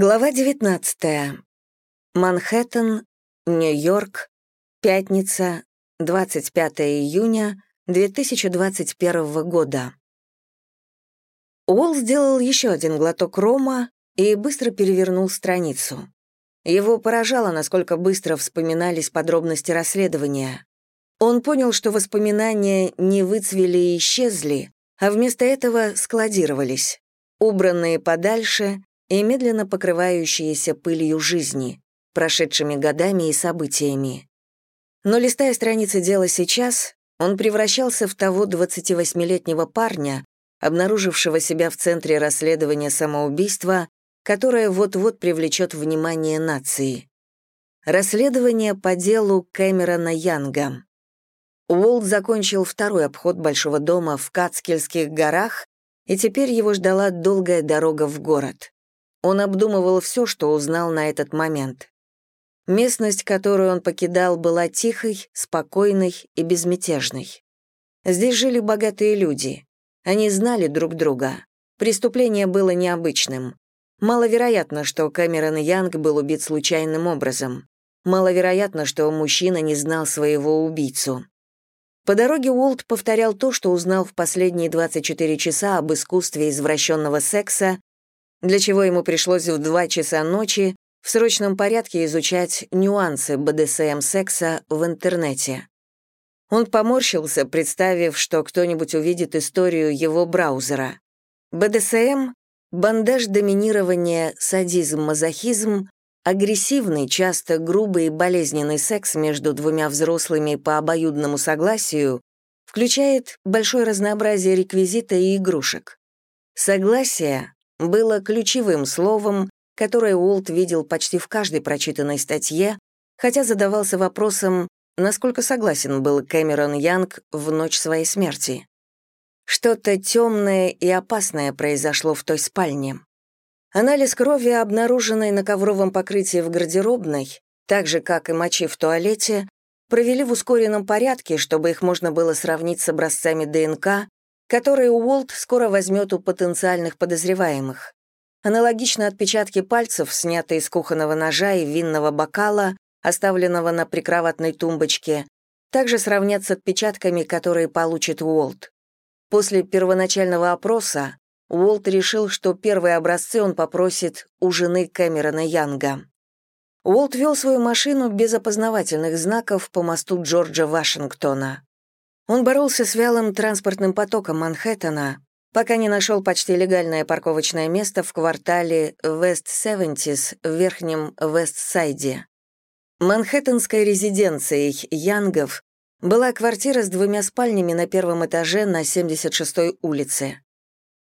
Глава 19. Манхэттен, Нью-Йорк, пятница, 25 июня 2021 года. Уолл сделал еще один глоток рома и быстро перевернул страницу. Его поражало, насколько быстро вспоминались подробности расследования. Он понял, что воспоминания не выцвели и исчезли, а вместо этого складировались, убранные подальше и медленно покрывающиеся пылью жизни, прошедшими годами и событиями. Но листая страницы дела сейчас, он превращался в того 28-летнего парня, обнаружившего себя в центре расследования самоубийства, которое вот-вот привлечет внимание нации. Расследование по делу Кэмерона Янга. Уолт закончил второй обход Большого дома в Кацкельских горах, и теперь его ждала долгая дорога в город. Он обдумывал все, что узнал на этот момент. Местность, которую он покидал, была тихой, спокойной и безмятежной. Здесь жили богатые люди. Они знали друг друга. Преступление было необычным. Маловероятно, что Кэмерон Янг был убит случайным образом. Маловероятно, что мужчина не знал своего убийцу. По дороге Уолт повторял то, что узнал в последние 24 часа об искусстве извращенного секса для чего ему пришлось в два часа ночи в срочном порядке изучать нюансы БДСМ-секса в интернете. Он поморщился, представив, что кто-нибудь увидит историю его браузера. БДСМ — бандаж доминирования, садизм, мазохизм, агрессивный, часто грубый и болезненный секс между двумя взрослыми по обоюдному согласию включает большое разнообразие реквизита и игрушек. Согласие было ключевым словом, которое Уолт видел почти в каждой прочитанной статье, хотя задавался вопросом, насколько согласен был Кэмерон Янг в ночь своей смерти. Что-то темное и опасное произошло в той спальне. Анализ крови, обнаруженной на ковровом покрытии в гардеробной, так же, как и мочи в туалете, провели в ускоренном порядке, чтобы их можно было сравнить с образцами ДНК, которые Уолт скоро возьмет у потенциальных подозреваемых. Аналогично отпечатки пальцев, снятые из кухонного ножа и винного бокала, оставленного на прикроватной тумбочке, также сравнят с отпечатками, которые получит Уолт. После первоначального опроса Уолт решил, что первые образцы он попросит у жены Кэмерона Янга. Уолт вел свою машину без опознавательных знаков по мосту Джорджа Вашингтона. Он боролся с вялым транспортным потоком Манхэттена, пока не нашел почти легальное парковочное место в квартале Вест-Севентис в верхнем Вест-Сайде. Манхэттенской резиденцией Янгов была квартира с двумя спальнями на первом этаже на 76-й улице.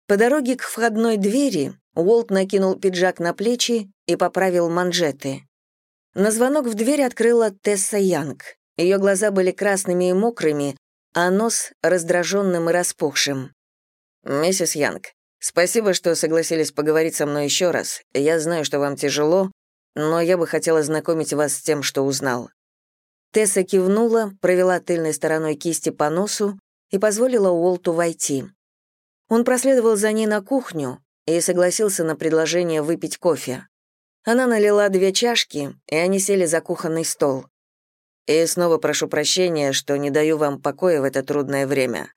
По дороге к входной двери Уолт накинул пиджак на плечи и поправил манжеты. На звонок в дверь открыла Тесса Янг. Ее глаза были красными и мокрыми, а нос раздраженным и распухшим. «Миссис Янг, спасибо, что согласились поговорить со мной еще раз. Я знаю, что вам тяжело, но я бы хотела знакомить вас с тем, что узнал». Тесса кивнула, провела тыльной стороной кисти по носу и позволила Уолту войти. Он проследовал за ней на кухню и согласился на предложение выпить кофе. Она налила две чашки, и они сели за кухонный стол. И снова прошу прощения, что не даю вам покоя в это трудное время.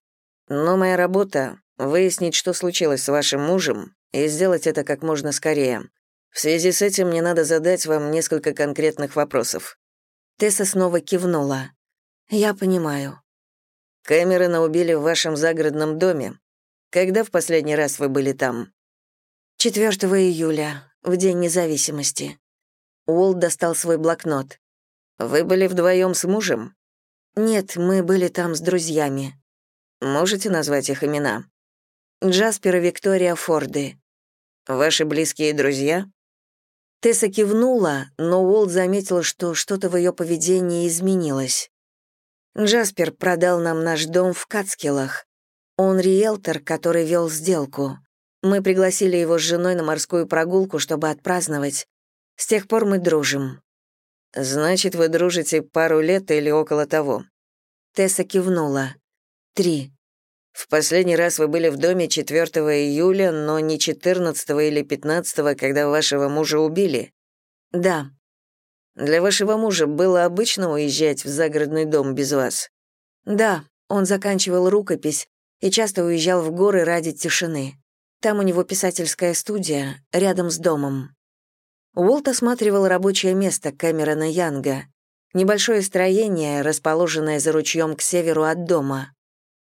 Но моя работа — выяснить, что случилось с вашим мужем, и сделать это как можно скорее. В связи с этим мне надо задать вам несколько конкретных вопросов». Тесса снова кивнула. «Я понимаю». Кэмерона убили в вашем загородном доме. Когда в последний раз вы были там? 4 июля, в День независимости. Уолт достал свой блокнот. Вы были вдвоем с мужем? Нет, мы были там с друзьями. Можете назвать их имена? Джаспер и Виктория Форды. Ваши близкие друзья? Тесса кивнула, но Уолт заметил, что что-то в ее поведении изменилось. Джаспер продал нам наш дом в Кацкелах. Он риэлтор, который вел сделку. Мы пригласили его с женой на морскую прогулку, чтобы отпраздновать. С тех пор мы дружим. «Значит, вы дружите пару лет или около того?» Тесса кивнула. «Три». В последний раз вы были в доме 4 июля, но не 14 или 15, когда вашего мужа убили? Да. Для вашего мужа было обычно уезжать в загородный дом без вас? Да, он заканчивал рукопись и часто уезжал в горы ради тишины. Там у него писательская студия, рядом с домом. Уолт осматривал рабочее место Кэмерона Янга, небольшое строение, расположенное за ручьем к северу от дома.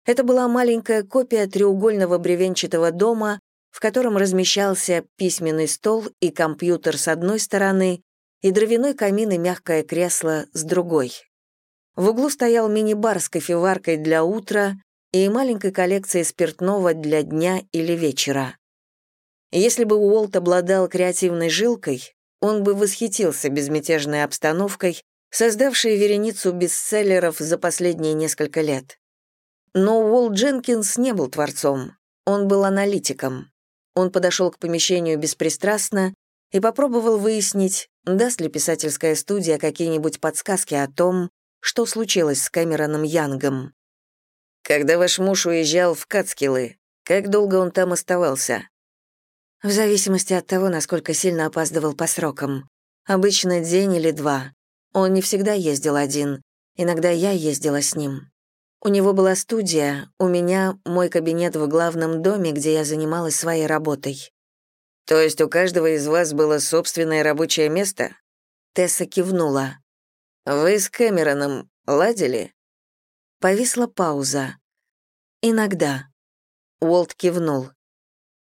Это была маленькая копия треугольного бревенчатого дома, в котором размещался письменный стол и компьютер с одной стороны и дровяной камин и мягкое кресло с другой. В углу стоял мини-бар с кофеваркой для утра и маленькой коллекцией спиртного для дня или вечера. Если бы Уолт обладал креативной жилкой, он бы восхитился безмятежной обстановкой, создавшей вереницу бестселлеров за последние несколько лет. Но Уолт Дженкинс не был творцом, он был аналитиком. Он подошел к помещению беспристрастно и попробовал выяснить, даст ли писательская студия какие-нибудь подсказки о том, что случилось с Кэмероном Янгом. «Когда ваш муж уезжал в Кацкиллы, как долго он там оставался?» «В зависимости от того, насколько сильно опаздывал по срокам. Обычно день или два. Он не всегда ездил один, иногда я ездила с ним. У него была студия, у меня мой кабинет в главном доме, где я занималась своей работой. То есть у каждого из вас было собственное рабочее место? Тесса кивнула. Вы с Кэмероном ладили? Повисла пауза. Иногда. Уолт кивнул.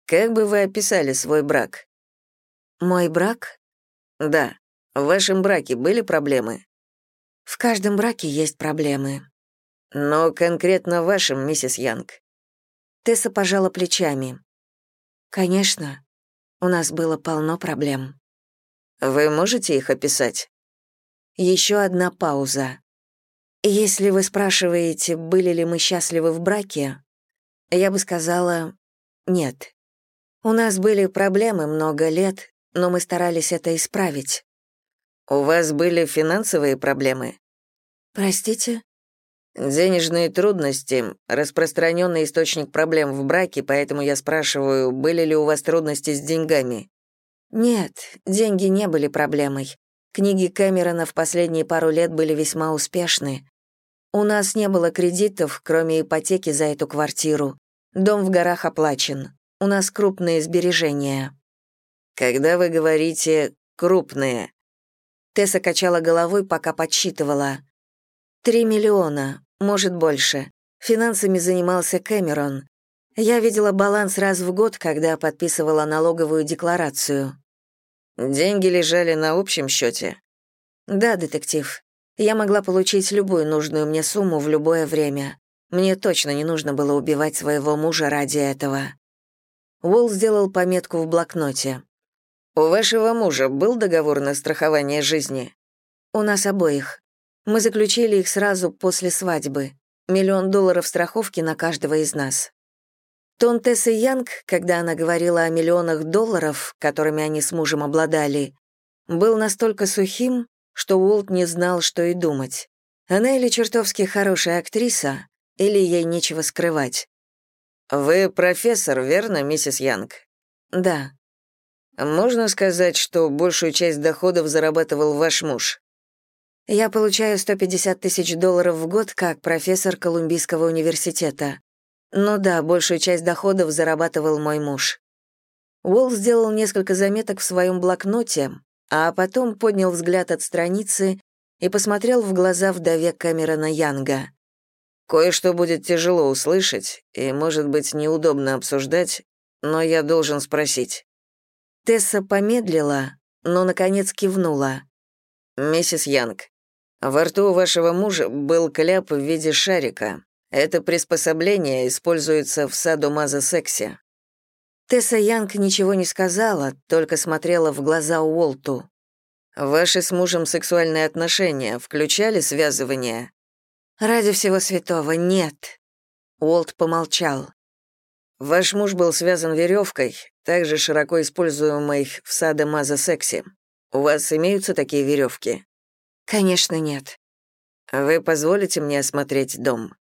Как бы вы описали свой брак? Мой брак? Да. В вашем браке были проблемы? В каждом браке есть проблемы. Но конкретно вашим, миссис Янг. Тесса пожала плечами. Конечно, у нас было полно проблем. Вы можете их описать? Еще одна пауза. Если вы спрашиваете, были ли мы счастливы в браке, я бы сказала нет. У нас были проблемы много лет, но мы старались это исправить. У вас были финансовые проблемы? Простите? Денежные трудности — распространенный источник проблем в браке, поэтому я спрашиваю, были ли у вас трудности с деньгами? Нет, деньги не были проблемой. Книги Кэмерона в последние пару лет были весьма успешны. У нас не было кредитов, кроме ипотеки за эту квартиру. Дом в горах оплачен. У нас крупные сбережения. Когда вы говорите «крупные», Тесса качала головой, пока подсчитывала. «Три миллиона может, больше. Финансами занимался Кэмерон. Я видела баланс раз в год, когда подписывала налоговую декларацию. Деньги лежали на общем счете? Да, детектив. Я могла получить любую нужную мне сумму в любое время. Мне точно не нужно было убивать своего мужа ради этого. Уолл сделал пометку в блокноте. «У вашего мужа был договор на страхование жизни?» «У нас обоих. Мы заключили их сразу после свадьбы. Миллион долларов страховки на каждого из нас. Тон Тессы Янг, когда она говорила о миллионах долларов, которыми они с мужем обладали, был настолько сухим, что Уолт не знал, что и думать. Она или чертовски хорошая актриса, или ей нечего скрывать. «Вы профессор, верно, миссис Янг?» «Да». «Можно сказать, что большую часть доходов зарабатывал ваш муж?» Я получаю 150 тысяч долларов в год как профессор Колумбийского университета. Ну да, большую часть доходов зарабатывал мой муж. Уолл сделал несколько заметок в своем блокноте, а потом поднял взгляд от страницы и посмотрел в глаза вдове Камерона Янга. «Кое-что будет тяжело услышать и, может быть, неудобно обсуждать, но я должен спросить». Тесса помедлила, но, наконец, кивнула. «Миссис Янг, во рту вашего мужа был кляп в виде шарика. Это приспособление используется в садомазо-сексе». Тесса Янг ничего не сказала, только смотрела в глаза Уолту. «Ваши с мужем сексуальные отношения включали связывание?» «Ради всего святого, нет». Уолт помолчал. «Ваш муж был связан веревкой, также широко используемой в садомазо-сексе. У вас имеются такие веревки?» Конечно, нет. Вы позволите мне осмотреть дом?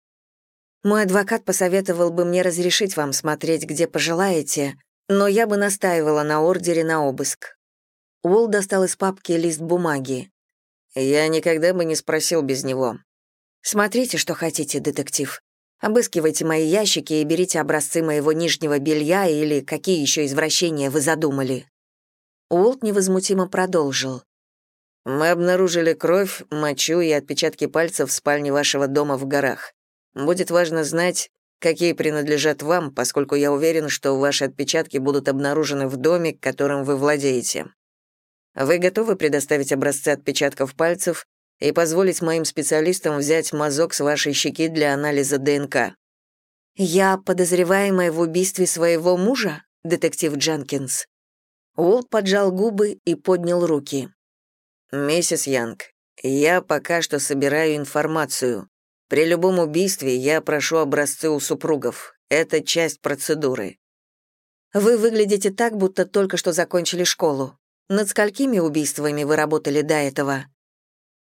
Мой адвокат посоветовал бы мне разрешить вам смотреть, где пожелаете, но я бы настаивала на ордере на обыск». Уолл достал из папки лист бумаги. «Я никогда бы не спросил без него». «Смотрите, что хотите, детектив. Обыскивайте мои ящики и берите образцы моего нижнего белья или какие еще извращения вы задумали». Уолт невозмутимо продолжил. «Мы обнаружили кровь, мочу и отпечатки пальцев в спальне вашего дома в горах. Будет важно знать, какие принадлежат вам, поскольку я уверен, что ваши отпечатки будут обнаружены в доме, которым вы владеете. Вы готовы предоставить образцы отпечатков пальцев и позволить моим специалистам взять мазок с вашей щеки для анализа ДНК?» «Я подозреваемая в убийстве своего мужа, детектив Дженкинс?» Уолт поджал губы и поднял руки. «Миссис Янг, я пока что собираю информацию. При любом убийстве я прошу образцы у супругов. Это часть процедуры. Вы выглядите так, будто только что закончили школу. Над сколькими убийствами вы работали до этого?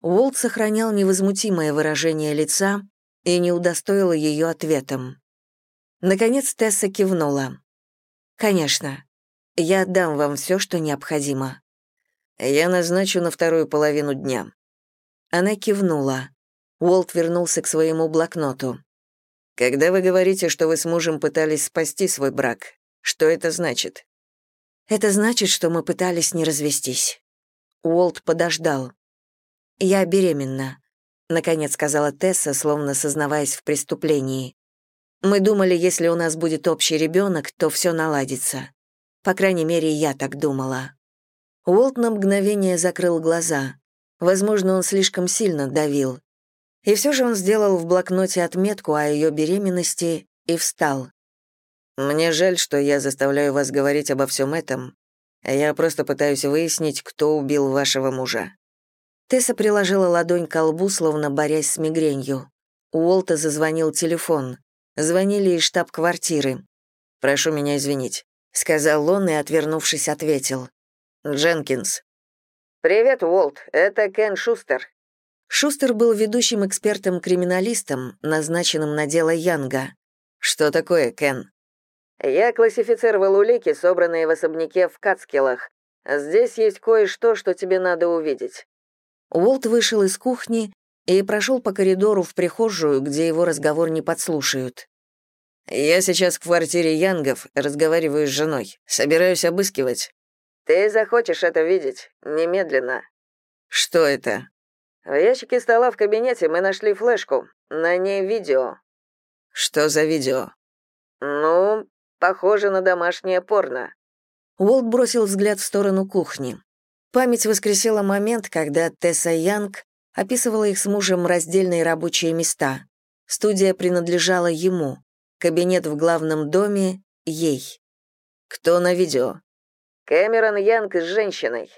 Уолт сохранял невозмутимое выражение лица и не удостоила ее ответом. Наконец Тесса кивнула. «Конечно. Я отдам вам все, что необходимо». «Я назначу на вторую половину дня». Она кивнула. Уолт вернулся к своему блокноту. «Когда вы говорите, что вы с мужем пытались спасти свой брак, что это значит?» «Это значит, что мы пытались не развестись». Уолт подождал. «Я беременна», — наконец сказала Тесса, словно сознаваясь в преступлении. «Мы думали, если у нас будет общий ребенок, то все наладится. По крайней мере, я так думала». Уолт на мгновение закрыл глаза. Возможно, он слишком сильно давил. И все же он сделал в блокноте отметку о ее беременности и встал. «Мне жаль, что я заставляю вас говорить обо всем этом. Я просто пытаюсь выяснить, кто убил вашего мужа». Тесса приложила ладонь к лбу, словно борясь с мигренью. У Уолта зазвонил телефон. Звонили из штаб-квартиры. «Прошу меня извинить», — сказал он и, отвернувшись, ответил. «Дженкинс». «Привет, Уолт, это Кен Шустер. Шустер был ведущим экспертом-криминалистом, назначенным на дело Янга. «Что такое, Кен?» «Я классифицировал улики, собранные в особняке в Кацкелах. Здесь есть кое-что, что тебе надо увидеть». Уолт вышел из кухни и прошел по коридору в прихожую, где его разговор не подслушают. «Я сейчас в квартире Янгов, разговариваю с женой. Собираюсь обыскивать». «Ты захочешь это видеть. Немедленно». «Что это?» В ящике стола в кабинете мы нашли флешку. На ней видео. Что за видео? Ну, похоже на домашнее порно. Уолт бросил взгляд в сторону кухни. Память воскресила момент, когда Тесса Янг описывала их с мужем раздельные рабочие места. Студия принадлежала ему, кабинет в главном доме — ей. Кто на видео? Кэмерон Янг с женщиной.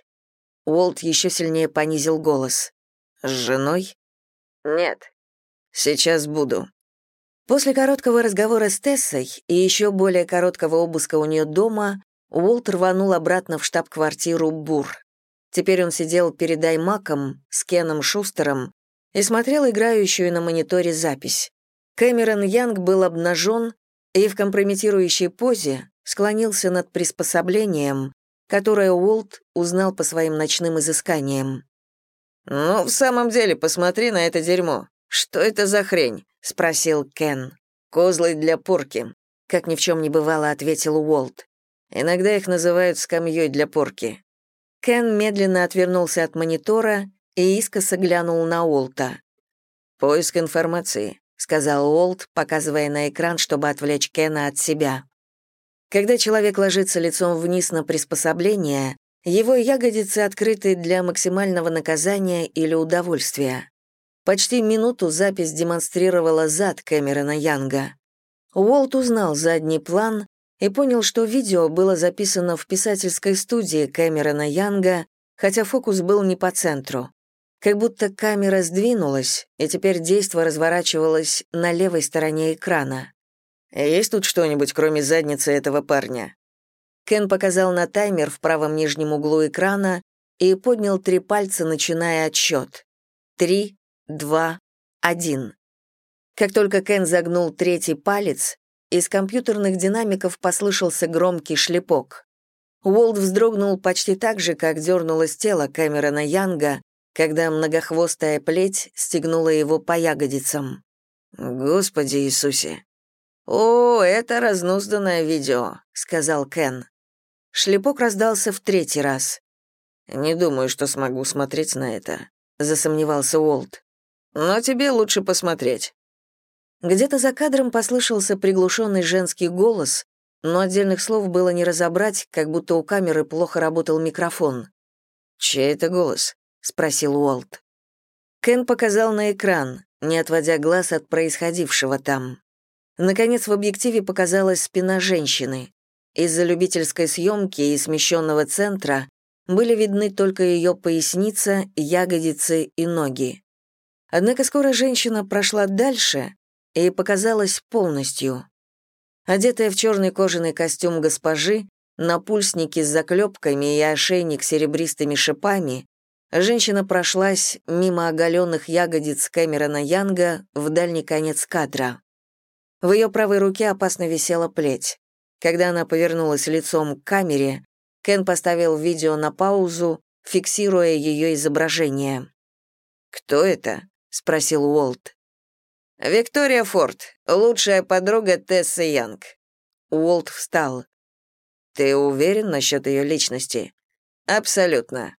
Уолт еще сильнее понизил голос. С женой? Нет. Сейчас буду. После короткого разговора с Тессой и еще более короткого обыска у нее дома, Уолт рванул обратно в штаб-квартиру Бур. Теперь он сидел перед iMac ом с Кеном Шустером и смотрел играющую на мониторе запись. Кэмерон Янг был обнажен и в компрометирующей позе склонился над приспособлением, которое Уолт узнал по своим ночным изысканиям. «Ну, в самом деле, посмотри на это дерьмо. Что это за хрень?» — спросил Кен. «Козлы для порки», — как ни в чем не бывало, ответил Уолт. «Иногда их называют скамьей для порки». Кен медленно отвернулся от монитора и искоса глянул на Уолта. «Поиск информации», — сказал Уолт, показывая на экран, чтобы отвлечь Кена от себя. Когда человек ложится лицом вниз на приспособление, его ягодицы открыты для максимального наказания или удовольствия. Почти минуту запись демонстрировала зад Кэмерона Янга. Уолт узнал задний план и понял, что видео было записано в писательской студии Кэмерона Янга, хотя фокус был не по центру. Как будто камера сдвинулась, и теперь действо разворачивалось на левой стороне экрана. «Есть тут что-нибудь, кроме задницы этого парня?» Кен показал на таймер в правом нижнем углу экрана и поднял три пальца, начиная отсчет. Три, два, один. Как только Кен загнул третий палец, из компьютерных динамиков послышался громкий шлепок. Уолт вздрогнул почти так же, как дернулось тело Кэмерона Янга, когда многохвостая плеть стегнула его по ягодицам. «Господи Иисусе!» «О, это разнузданное видео», — сказал Кен. Шлепок раздался в третий раз. «Не думаю, что смогу смотреть на это», — засомневался Уолт. «Но тебе лучше посмотреть». Где-то за кадром послышался приглушенный женский голос, но отдельных слов было не разобрать, как будто у камеры плохо работал микрофон. «Чей это голос?» — спросил Уолт. Кен показал на экран, не отводя глаз от происходившего там. Наконец в объективе показалась спина женщины. Из-за любительской съемки и смещенного центра были видны только ее поясница, ягодицы и ноги. Однако скоро женщина прошла дальше и показалась полностью. Одетая в черный кожаный костюм госпожи, напульсники с заклепками и ошейник с серебристыми шипами, женщина прошлась мимо оголенных ягодиц Кэмерона Янга в дальний конец кадра. В ее правой руке опасно висела плеть. Когда она повернулась лицом к камере, Кен поставил видео на паузу, фиксируя ее изображение. «Кто это?» — спросил Уолт. «Виктория Форд, лучшая подруга Тессы Янг». Уолт встал. «Ты уверен насчет ее личности?» «Абсолютно.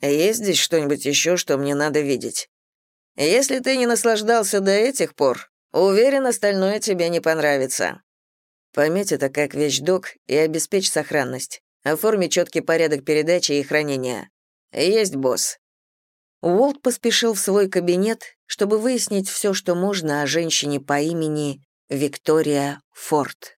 Есть здесь что-нибудь еще, что мне надо видеть? Если ты не наслаждался до этих пор, уверен, остальное тебе не понравится. Пометь это как вещдок и обеспечь сохранность. Оформи четкий порядок передачи и хранения. Есть босс. Уолт поспешил в свой кабинет, чтобы выяснить все, что можно о женщине по имени Виктория Форд.